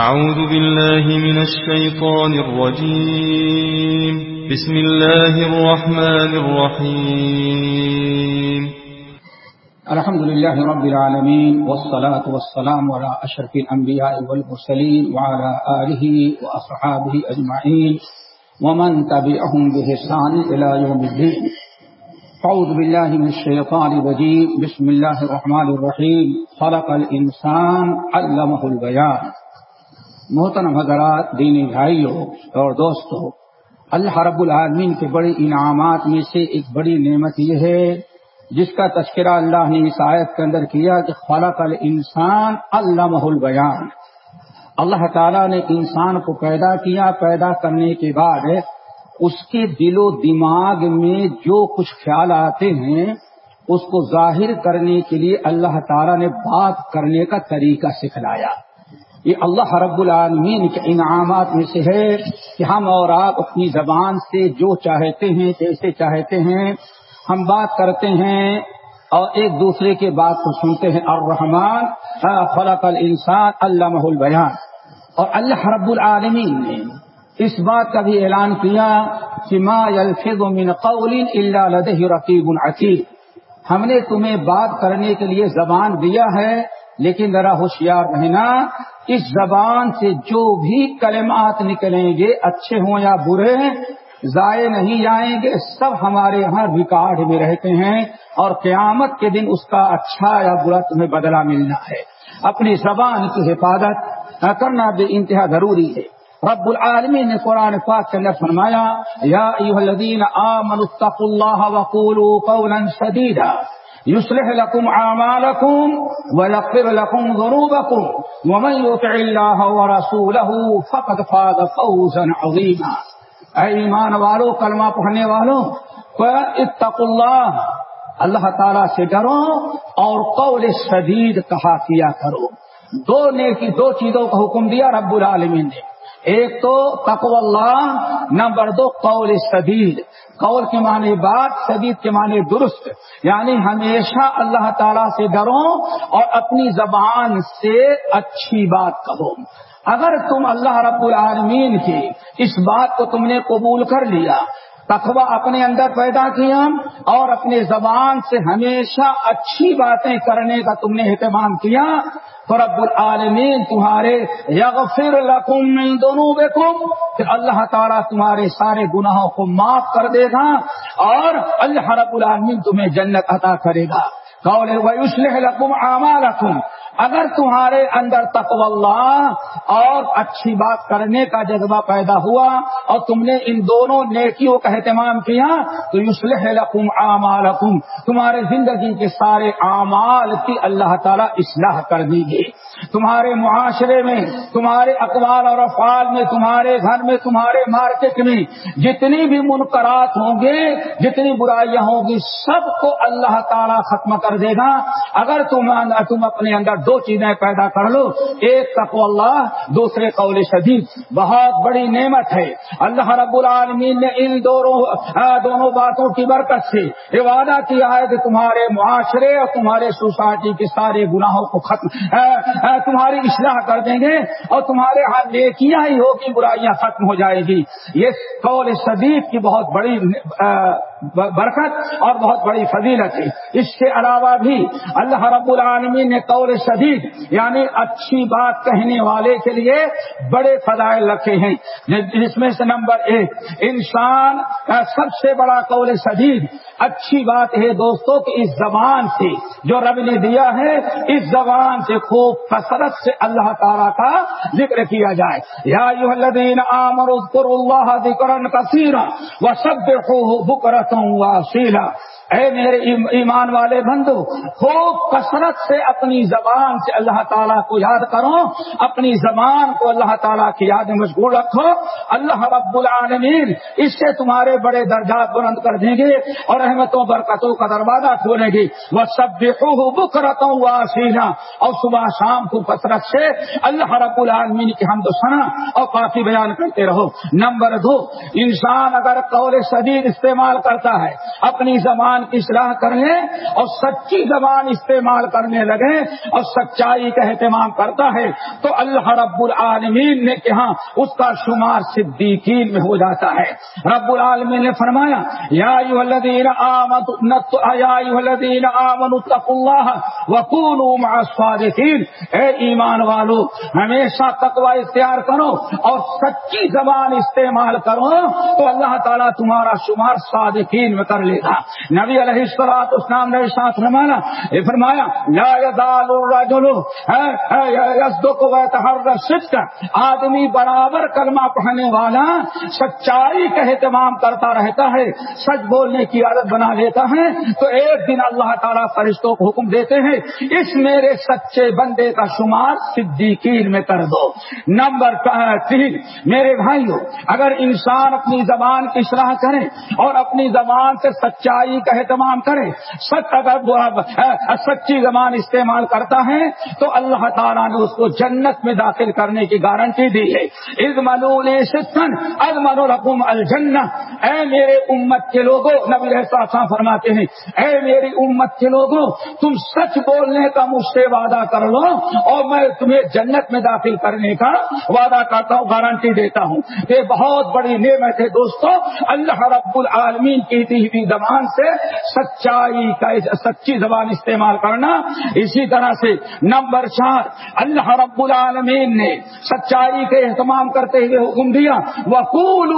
أعوذ بالله من الشيطان الرجيم. بسم الله الرحمن الرحيم. الحمد لله رب العالمين، والصلاة والسلام على أشرف الأنبياء والمرسلين وعلى آله وأصحابه أجمعين ومن تبعهم بإحسان إلى يوم الدين. أعوذ بالله من الشيطان الرجيم. بسم الله الرحمن الرحيم. خلق الإنسان علمه البيان. محترم حضرات، دینی بھائیوں اور دوستوں، اللہ رب العالمین کے بڑے انعامات میں سے ایک بڑی نعمت یہ ہے، جس کا تذکرہ اللہ نے اس آیت کے اندر کیا کہ خلق الانسان علمہ البیان۔ اللہ تعالیٰ نے انسان کو پیدا کیا، پیدا کرنے کے بعد اس کے دل و دماغ میں جو کچھ خیال آتے ہیں، اس کو ظاہر کرنے کے لیے اللہ تعالیٰ نے بات کرنے کا طریقہ سکھلایا۔ یہ اللہ رب العالمین کے انعامات میں سے ہے کہ ہم اور آپ اپنی زبان سے جو چاہتے ہیں، جیسے چاہتے ہیں، ہم بات کرتے ہیں اور ایک دوسرے کے بات کو سنتے ہیں۔ الرحمن خلق الانسان علامہ البیان۔ اور اللہ رب العالمین نے اس بات کا بھی اعلان کیا کہ ما يلفظ من قول الا لديه رقیب عتید۔ ہم نے تمہیں بات کرنے کے لیے زبان دیا ہے لیکن ذرا ہوشیار رہنا اس زبان سے جو بھی کلمات نکلیں گے، اچھے ہوں یا برے، ضائع نہیں جائیں گے، سب ہمارے یہاں ریکارڈ میں رہتے ہیں اور قیامت کے دن اس کا اچھا یا برا تمہیں بدلہ ملنا ہے۔ اپنی زبان کی حفاظت کرنا بے انتہا ضروری ہے۔ رب العالمین نے قرآن پاک کے اندر فرمایا، یا ایھا الذین آمنوا اتقوا اللہ وقولوا قولا سدیدا يصلح لكم اعمالكم ويغفر لكم ذنوبكم ومن يطع الله ورسوله فقد فاز فوزا عظيما. اے ایمان والو کلمہ پڑھنے والوں اتقوا اللہ اللہ تعالی سے ڈرو اور قول شدید کہا کیا کرو۔ دو نیکی، دو چیزوں کا حکم دیا رب العالمین نے۔ ایک تو تقو اللہ، نمبر دو قول شدید۔ قول کے معنی بات، شدید کے معنی درست۔ یعنی ہمیشہ اللہ تعالی سے ڈرو اور اپنی زبان سے اچھی بات کہو۔ اگر تم اللہ رب العالمین کی اس بات کو تم نے قبول کر لیا تقوی اپنے اندر پیدا کیا اور اپنے زبان سے ہمیشہ اچھی باتیں کرنے کا تم نے اہتمام کیا۔ تو رب العالمین، تمہارے یغفر لکم من ذنوبکم، پھر اللہ تعالیٰ تمہارے سارے گناہوں کو معاف کر دے گا اور اللہ رب العالمین تمہیں جنت عطا کرے گا۔ قول ویصلح لکم اعمالکم اگر تمہارے اندر تقو اللہ اور اچھی بات کرنے کا جذبہ پیدا ہوا اور تم نے ان دونوں نیکیوں کا اہتمام کیا، تو یوسلح لکم اعمالکم، تمہارے زندگی کے سارے اعمال کی اللہ تعالیٰ اصلاح کر دی گی تمہارے معاشرے میں، تمہارے اقوال اور افعال میں، تمہارے گھر میں، تمہارے مارکیٹ میں جتنی بھی منقرات ہوں گے، جتنی برائیاں ہوں گی، سب کو اللہ تعالیٰ ختم کر دے گا۔ اگر تم تم اپنے اندر دو چیزیں پیدا کر لو، ایک تقو اللہ، دوسرے قول شدید۔ بہت بڑی نعمت ہے۔ اللہ رب العالمین نے ان دونوں دونوں باتوں کی برکت سے یہ وعدہ کیا ہے کہ تمہارے معاشرے اور تمہارے سوسائٹی کے سارے گناہوں کو ختم تمہاری اصلاح کر دیں گے اور تمہارے ہاتھ نیکیاں ہی ہوگی برائیاں ختم ہو جائے گی۔ یہ قول شدید کی بہت بڑی برکت اور بہت بڑی فضیلت ہے اس کے علاوہ بھی اللہ رب العالمین نے قول شدید یعنی اچھی بات کہنے والے کے لیے بڑے فضائل رکھے ہیں۔ جس میں سے نمبر ایک، انسان کا سب سے بڑا قول شدید اچھی بات ہے دوستوں کہ اس زبان سے جو رب نے دیا ہے، اس زبان سے خوب کثرت سے اللہ تعالیٰ کا ذکر کیا جائے۔ یا الذین اذکروا اللہ ذکرا کثیرا وسبحوه بکرتا واسیلا اے میرے ایمان والے بندو، خوب کثرت سے اپنی زبان سے اللہ تعالیٰ کو یاد کرو، اپنی زبان کو اللہ تعالیٰ کی یاد مشغول رکھو۔ اللہ رب العالمین اس سے تمہارے بڑے درجات بلند کر دیں گے اور رحمتوں، برکتوں کا دروازہ کھولے گی وہ سب بکرتوں واسینا اور صبح شام کو کثرت سے اللہ رب العالمین کی ہم تو سنا اور کافی بیان کرتے رہو۔ نمبر دو، انسان اگر قول شدید استعمال کرتا ہے، اپنی زبان کی اصلاح کرنے اور سچی زبان استعمال کرنے لگے اور سچائی کا اہتمام کرتا ہے تو اللہ رب العالمین نے کہا اس کا شمار صدیقین میں ہو جاتا ہے۔ رب العالمین نے فرمایا، یا اے ایمان والو، ہمیشہ تقوی اختیار کرو اور سچی زبان استعمال کرو تو اللہ تعالیٰ تمہارا شمار صادقین میں کر لے گا۔ نبی علیہ السلاط اسلام نے ساتھ رمانا یہ فرمایا، لا يزال الرجل يصدق ويتحرى آدمی برابر کلمہ پڑھنے والا سچائی کا اہتمام کرتا رہتا ہے، سچ بولنے کی عادت بنا لیتا ہے، تو ایک دن اللہ تعالیٰ فرشتوں کو حکم دیتے ہیں، اس میرے سچے بندے کا شمار صدیقین میں کر دو۔ نمبر تین، میرے بھائیوں اگر انسان اپنی زبان کی اصلاح کرے اور اپنی زبان سے سچائی کا اہتمام کرے سچ اگر سچی زبان استعمال کرتا ہے، تو اللہ تعالیٰ نے اس کو جنت میں داخل کرنے کی گارنٹی دی ہے۔ از منول از رقم الجن اے میرے امت کے لوگوں، نبی احساس فرماتے ہیں، اے میری امت کے لوگوں، تم سچ بولنے کا مجھ سے وعدہ کر لو اور میں تمہیں جنت میں داخل کرنے کا وعدہ کرتا ہوں، گارنٹی دیتا ہوں۔ یہ بہت بڑی نعمت ہے دوستو، اللہ رب العالمین کی دی ہوئی زبان سے سچائی کا سچی زبان استعمال کرنا اسی طرح سے نمبر چار، اللہ رب العالمین نے سچائی کے اہتمام کرتے ہوئے حکم دیا وقول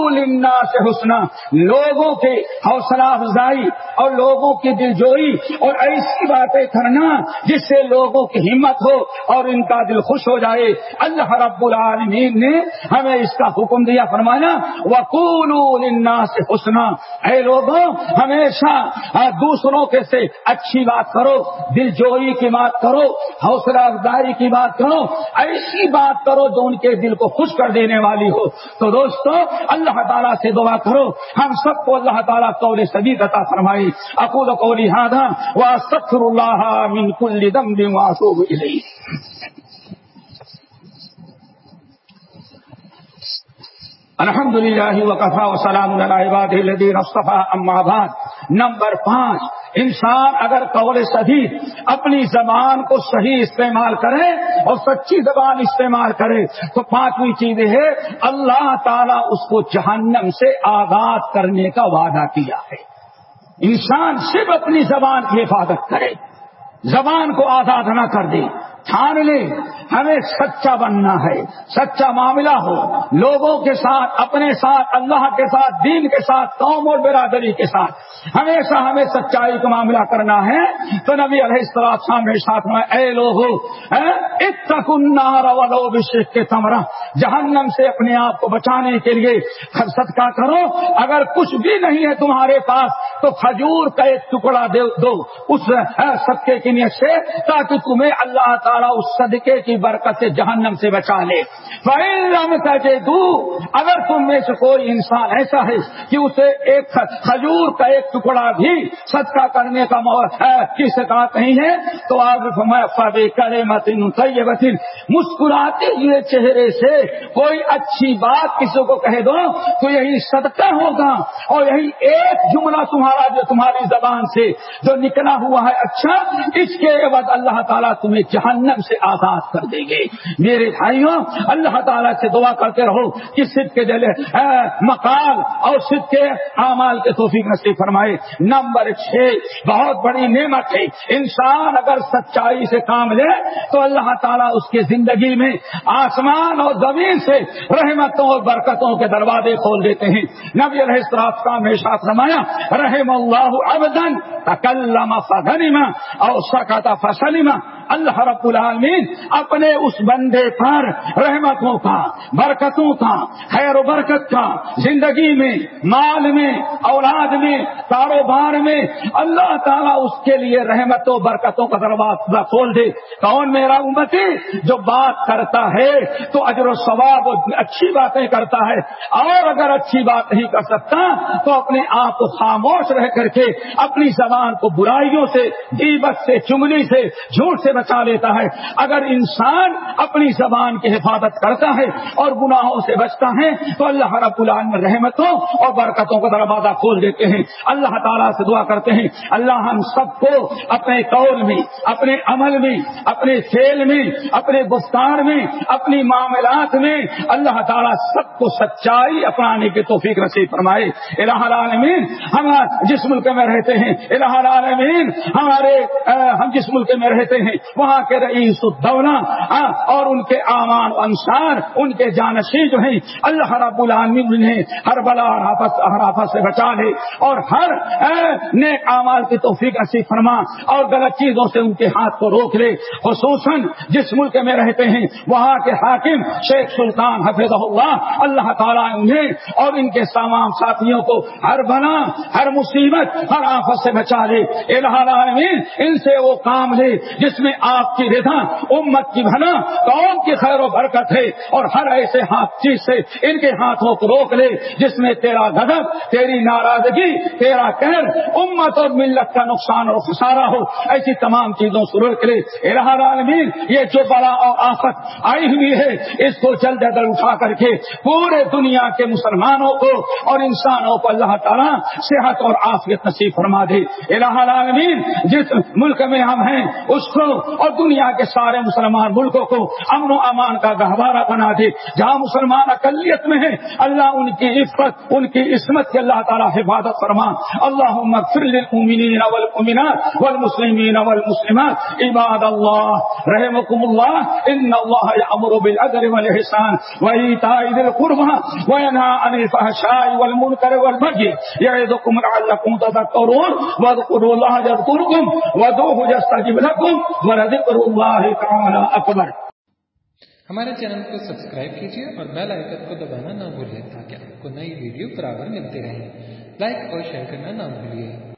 سے حسنا۔ لوگوں کے حوصلہ افزائی اور لوگوں کی دل جوئی اور ایسی باتیں کرنا جس سے لوگوں کی ہمت ہو اور ان کا دل خوش ہو جائے۔ اللہ رب العالمین نے ہمیں اس کا حکم دیا فرمانا وقول سے حسنا۔ اے لوگوں، ہمیشہ دوسروں کے سے اچھی بات کرو، دل جوئی کی بات کرو، حوصلہ افزائی کی بات کرو، ایسی بات کرو جو ان کے دل کو خوش کر دینے والی ہو۔ تو دوستو، اللہ تعالیٰ سے دعا کرو۔ ہم سب کو اللہ تعالیٰ قول سبھی عطا فرمائی۔ اقول قولی هذا واستغفر الله من كل ذنب واتوب اليه الحمد للہ وقفا وسلام عباد الذین اصطفى اما بعد۔ نمبر پانچ، انسان اگر قول صحیح اپنی زبان کو صحیح استعمال کرے اور سچی زبان استعمال کرے، تو پانچویں چیز ہے، اللہ تعالیٰ اس کو جہنم سے آزاد کرنے کا وعدہ کیا ہے۔ انسان صرف اپنی زبان کی حفاظت کرے، زبان کو آزاد نہ کر دے۔ ٹھان لے۔ ہمیں سچا بننا ہے، سچا معاملہ ہو۔ لوگوں کے ساتھ، اپنے ساتھ، اللہ کے ساتھ، دین کے ساتھ، قوم اور برادری کے ساتھ۔ ہمیشہ ہمیں سچائی کا معاملہ کرنا ہے۔ تو نبی علیہ السلام میرے ساتھ میں اے لوگ کے تمرہ۔ جہنم سے اپنے آپ کو بچانے کے لیے صدقہ کرو۔ اگر کچھ بھی نہیں ہے تمہارے پاس، تو کھجور کا ایک ٹکڑا دے دو۔ اس صدقے کی نیت سے، تاکہ تمہیں اللہ تعالیٰ اس صدقے کی برکت سے جہنم سے بچا لے۔ دو اگر تم میں سے کوئی انسان ایسا ہے کہ اسے ایک کھجور کا ایک ٹکڑا بھی صدقہ کرنے کا کی سکاط نہیں ہے؟ تو آپ کرے متن طیبتن مسکراتے ہوئے چہرے سے کوئی اچھی بات کسی کو کہہ دو تو یہی صدقہ ہوگا اور یہی ایک جملہ تمہارا جو تمہاری زبان سے جو نکلا ہوا ہے اچھا اس کے بعد اللہ تعالیٰ تمہیں جہنم سے آزاد کر دیں گے میرے بھائیوں، اللہ تعالیٰ سے دعا کرتے رہو کہ سد کے دل مکال اور سد کے اعمال کے توفیق نصیب فرمائے۔ نمبر چھ، بہت بڑی نعمت ہے۔ انسان اگر سچائی سے کام لے تو اللہ تعالیٰ اس کی زندگی میں آسمان اور زمین سے رحمتوں اور برکتوں کے دروازے کھول دیتے ہیں۔ نبی علیہ السلام کا ہمیشہ فرمایا، رحم اللہ ابدن تکلم فغنما اور سکتا فسلما اللہ رب العالمین اپنے اس بندے پر رحمتوں کا، برکتوں کا، خیر و برکت کا، زندگی میں، مال میں، اولاد میں، کاروبار میں اللہ تعالیٰ اس کے لیے رحمت و برکتوں کا دروازہ کھول دے۔ کون میرا امتی؟ جو بات کرتا ہے تو اجر و ثواب اچھی باتیں کرتا ہے۔ اور اگر اچھی بات نہیں کر سکتا تو اپنے آپ کو خاموش رہ کر کے، اپنی زبان کو برائیوں سے دیبت سے چمنی سے، جھوٹ سے بچا لیتا ہے۔ اگر انسان اپنی زبان کی حفاظت کرتا ہے اور گناہوں سے بچتا ہے، تو اللہ رب العالمین رحمتوں اور برکتوں کا دروازہ کھول دیتے ہیں۔ اللہ تعالیٰ سے دعا کرتے ہیں، اللہ ہم سب کو اپنے قول میں، اپنے عمل میں، اپنے کھیل میں، اپنے گفتار میں، اپنی معاملات میں اللہ تعالیٰ سب کو سچائی اپنانے کی توفیق نصیب فرمائے۔ الہ العالمین، ہم جس ملک میں رہتے ہیں، الہ العالمین، ہمارے ہم جس ملک میں رہتے ہیں وہاں کے رئیس الدولہ اور ان کے امان انصار، ان کے جانشین جو ہیں، اللہ رب العالمین انہیں ہر بلا ہر آفت سے بچا لے اور ہر نیک اعمال کی توفیق نصیب فرما اور غلط چیزوں سے ان کے ہاتھ کو روک لے۔ خصوصاً جس ملک میں رہتے ہیں، وہاں کے حاکم شیخ سلطان حفظ اللہ اللہ تعالیٰ انہیں اور ان کے تمام ساتھیوں کو ہر بنا، ہر مصیبت، ہر آفت سے بچا لے۔ العالمین، ان سے وہ کام لے جس میں آپ کی رضا، امت کی بھنا قوم کی خیر و برکت ہے۔ اور ہر ایسے ہاتھ چیز سے ان کے ہاتھوں کو روک لے جس میں تیرا غضب، تیری ناراضگی، تیرا کہر امت اور ملت کا نقصان اور خسارا ہو۔ ایسی تمام چیزوں سے روک لے۔ العالمین، یہ جو بڑا اور آفت آئی ہوئی ہے، اس کو جلد جلد اٹھا کر کے پورے دنیا کے مسلمانوں کو اور انسانوں کو اللہ تعالیٰ صحت اور آفیت نصیب فرما دے۔ الہ العالمین، جس ملک میں ہم ہیں، اس کو اور دنیا کے سارے مسلمان ملکوں کو امن و امان کا گہوارہ بنا دے۔ جہاں مسلمان اقلیت میں ہے اللہ ان کی عفت، ان کی عصمت کی اللہ تعالیٰ حفاظت فرما۔ اللہ للمؤمنین والمؤمنات والمسلمین والمسلمات۔ عباد اللہ رحمكم اللہ، ان اللہ یامر بالعدل والاحسان وایتاء ذی القربى وینهى عن الفحشاء والمنكر والبغي يعظكم لعلكم تذكرون واذكروا الله يذكركم وادعوه يستجب لكم اکبر۔ ہمارے چینل کو سبسکرائب کیجیے اور بیل آئکن کو دبانا نہ بھولیں تاکہ آپ کو نئی ویڈیو برابر ملتے رہیں۔ لائک اور شیئر کرنا نہ بھولیے